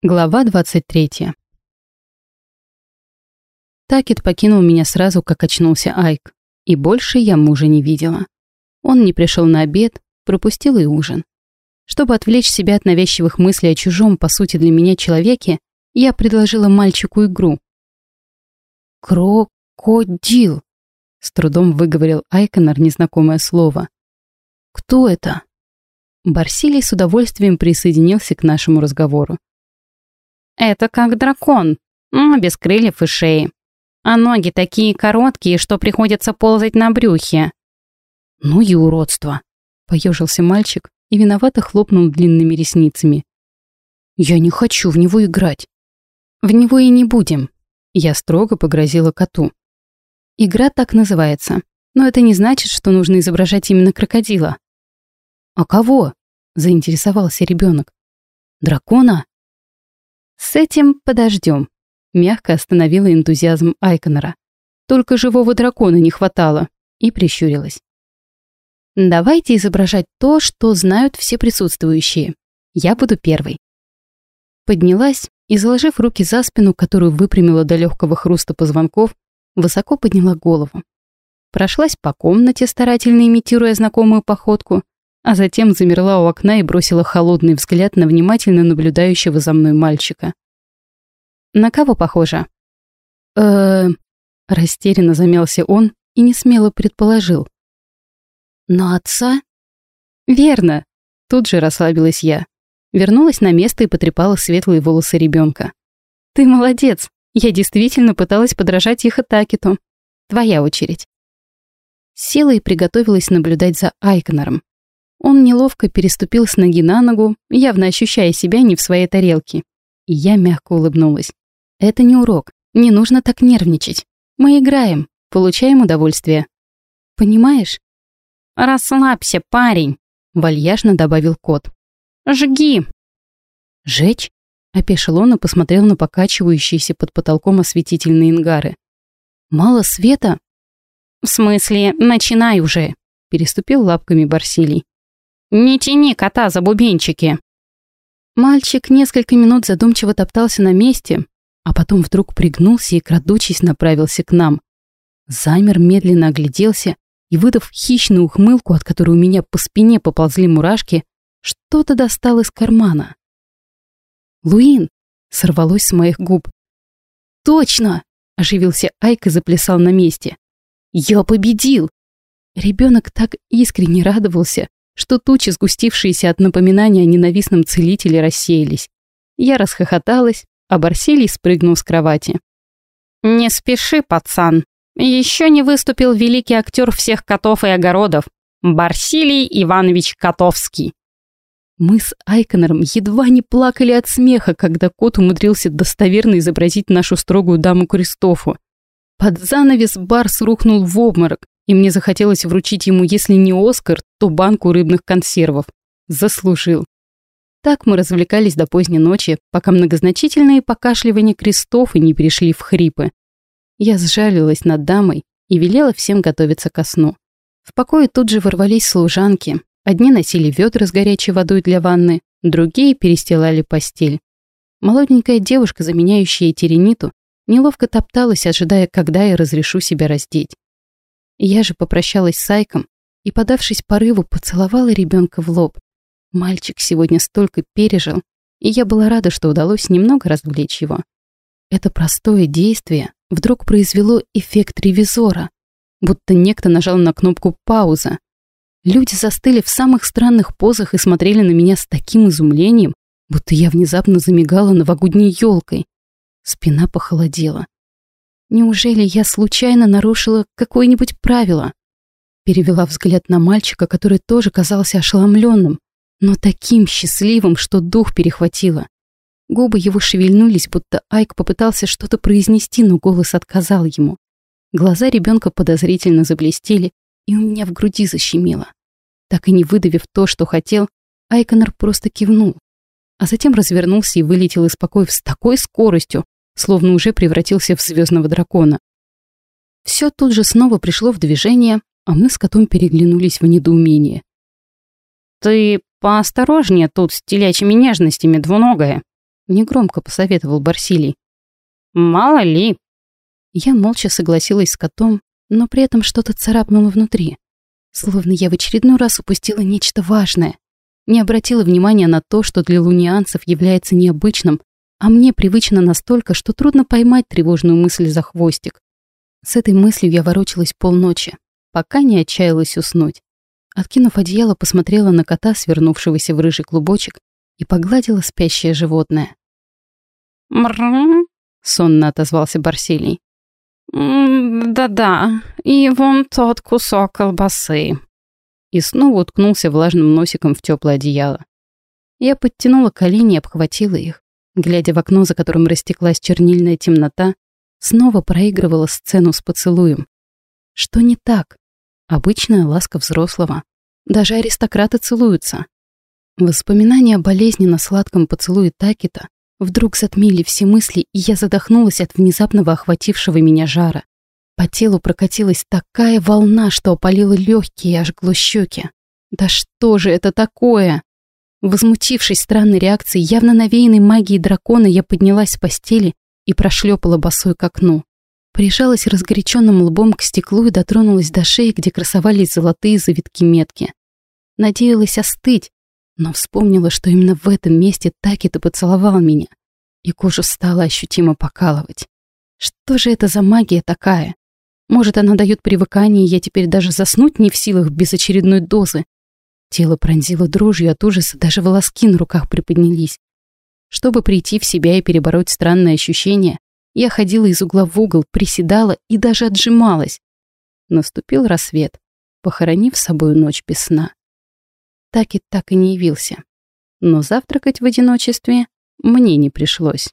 Глава 23. Такет покинул меня сразу, как очнулся Айк, и больше я мужа не видела. Он не пришел на обед, пропустил и ужин. Чтобы отвлечь себя от навязчивых мыслей о чужом, по сути для меня, человеке, я предложила мальчику игру. «Крокодил», — с трудом выговорил Айконор незнакомое слово. «Кто это?» Барсилий с удовольствием присоединился к нашему разговору. Это как дракон, но без крыльев и шеи. А ноги такие короткие, что приходится ползать на брюхе. Ну и уродство. Поежился мальчик и виновато хлопнул длинными ресницами. Я не хочу в него играть. В него и не будем. Я строго погрозила коту. Игра так называется, но это не значит, что нужно изображать именно крокодила. А кого? Заинтересовался ребенок. Дракона? «С этим подождем», — мягко остановила энтузиазм Айконора. «Только живого дракона не хватало», и прищурилась. «Давайте изображать то, что знают все присутствующие. Я буду первой». Поднялась и, заложив руки за спину, которую выпрямила до легкого хруста позвонков, высоко подняла голову. Прошлась по комнате, старательно имитируя знакомую походку, а затем замерла у окна и бросила холодный взгляд на внимательно наблюдающего за мной мальчика. «На кого похоже?» э Растерянно замялся он и не смело предположил. «На отца?» «Верно!» Тут же расслабилась я. Вернулась на место и потрепала светлые волосы ребенка. «Ты молодец! Я действительно пыталась подражать их Атакету. Твоя очередь». Села и приготовилась наблюдать за Айкнером. Он неловко переступил с ноги на ногу, явно ощущая себя не в своей тарелке. И я мягко улыбнулась. «Это не урок. Не нужно так нервничать. Мы играем, получаем удовольствие. Понимаешь?» «Расслабься, парень», — вальяжно добавил кот. «Жги!» «Жечь?» — опешил он и посмотрел на покачивающиеся под потолком осветительные ингары. «Мало света?» «В смысле, начинай уже!» — переступил лапками Барсилий. «Не тяни кота за бубенчики!» Мальчик несколько минут задумчиво топтался на месте, а потом вдруг пригнулся и, крадучись, направился к нам. Замер, медленно огляделся и, выдав хищную ухмылку, от которой у меня по спине поползли мурашки, что-то достал из кармана. «Луин!» — сорвалось с моих губ. «Точно!» — оживился Айк и заплясал на месте. «Я победил!» Ребенок так искренне радовался, что тучи, сгустившиеся от напоминания о ненавистном целителе, рассеялись. Я расхохоталась, а Барсилий спрыгнул с кровати. «Не спеши, пацан. Еще не выступил великий актер всех котов и огородов, Барсилий Иванович Котовский». Мы с Айконором едва не плакали от смеха, когда кот умудрился достоверно изобразить нашу строгую даму Кристофу. Под занавес Барс рухнул в обморок, и мне захотелось вручить ему, если не Оскар, то банку рыбных консервов. Заслужил. Так мы развлекались до поздней ночи, пока многозначительные покашливания крестов и не перешли в хрипы. Я сжалилась над дамой и велела всем готовиться ко сну. В покое тут же ворвались служанки. Одни носили ведра с горячей водой для ванны, другие перестилали постель. Молоденькая девушка, заменяющая Терениту, неловко топталась, ожидая, когда я разрешу себя раздеть. Я же попрощалась с Сайком и, подавшись порыву, поцеловала ребенка в лоб. Мальчик сегодня столько пережил, и я была рада, что удалось немного развлечь его. Это простое действие вдруг произвело эффект ревизора, будто некто нажал на кнопку «пауза». Люди застыли в самых странных позах и смотрели на меня с таким изумлением, будто я внезапно замигала новогодней елкой. Спина похолодела. Неужели я случайно нарушила какое-нибудь правило? Перевела взгляд на мальчика, который тоже казался ошеломленным, но таким счастливым, что дух перехватило. Губы его шевельнулись, будто Айк попытался что-то произнести, но голос отказал ему. Глаза ребенка подозрительно заблестели, и у меня в груди защемило. Так и не выдавив то, что хотел, Айконор просто кивнул, а затем развернулся и вылетел из покоев с такой скоростью, словно уже превратился в звездного дракона. Все тут же снова пришло в движение, а мы с котом переглянулись в недоумении. «Ты поосторожнее тут с телячьими нежностями, двуногая. Негромко посоветовал Барсилий. «Мало ли». Я молча согласилась с котом, но при этом что-то царапнуло внутри. Словно я в очередной раз упустила нечто важное. Не обратила внимания на то, что для лунианцев является необычным, а мне привычно настолько, что трудно поймать тревожную мысль за хвостик. С этой мыслью я ворочалась полночи, пока не отчаялась уснуть. Откинув одеяло, посмотрела на кота, свернувшегося в рыжий клубочек, и погладила спящее животное. «Мрррр», — сонно отозвался Барсилий. «Да-да, и вон тот кусок колбасы». И снова уткнулся влажным носиком в теплое одеяло. Я подтянула колени и обхватила их. Глядя в окно, за которым растеклась чернильная темнота, снова проигрывала сцену с поцелуем. Что не так? Обычная ласка взрослого. Даже аристократы целуются. Воспоминания о болезненно сладком поцелуе Такита вдруг затмили все мысли, и я задохнулась от внезапного охватившего меня жара. По телу прокатилась такая волна, что опалила легкие и ожгло щеки. Да что же это такое? Возмутившись странной реакцией, явно навеянной магией дракона, я поднялась с постели и прошлепала босой к окну. Прижалась разгоряченным лбом к стеклу и дотронулась до шеи, где красовались золотые завитки метки. Надеялась остыть, но вспомнила, что именно в этом месте Такита поцеловал меня, и кожу стала ощутимо покалывать. Что же это за магия такая? Может, она дает привыкание, и я теперь даже заснуть не в силах без очередной дозы. Тело пронзило дрожью от ужаса, даже волоски на руках приподнялись. Чтобы прийти в себя и перебороть странное ощущение, я ходила из угла в угол, приседала и даже отжималась. Наступил рассвет, похоронив с собой ночь без сна. Так и так и не явился. Но завтракать в одиночестве мне не пришлось.